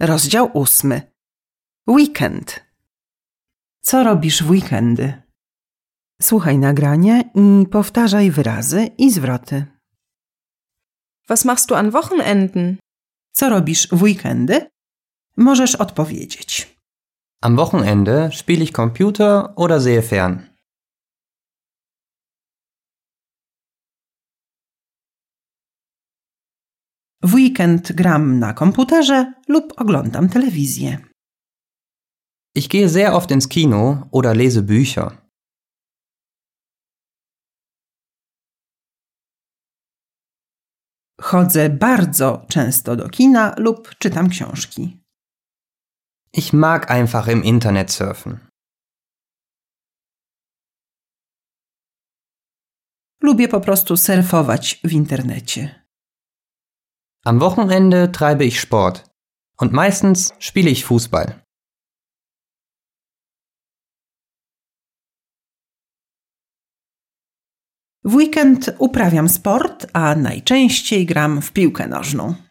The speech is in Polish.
Rozdział ósmy. Weekend. Co robisz w weekendy? Słuchaj nagrania i powtarzaj wyrazy i zwroty. Was machst du an Wochenenden? Co robisz w weekendy? Możesz odpowiedzieć. Am Wochenende spiele ich Computer oder sehe fern. W weekend gram na komputerze lub oglądam telewizję. Ich gehe sehr oft ins Kino oder lese Bücher. Chodzę bardzo często do kina lub czytam książki. Ich mag einfach im Internet surfen. Lubię po prostu surfować w internecie. Am Wochenende treibe ich Sport. Und meistens spiele ich Fußball. W weekend uprawiam sport, a najczęściej gram w piłkę nożną.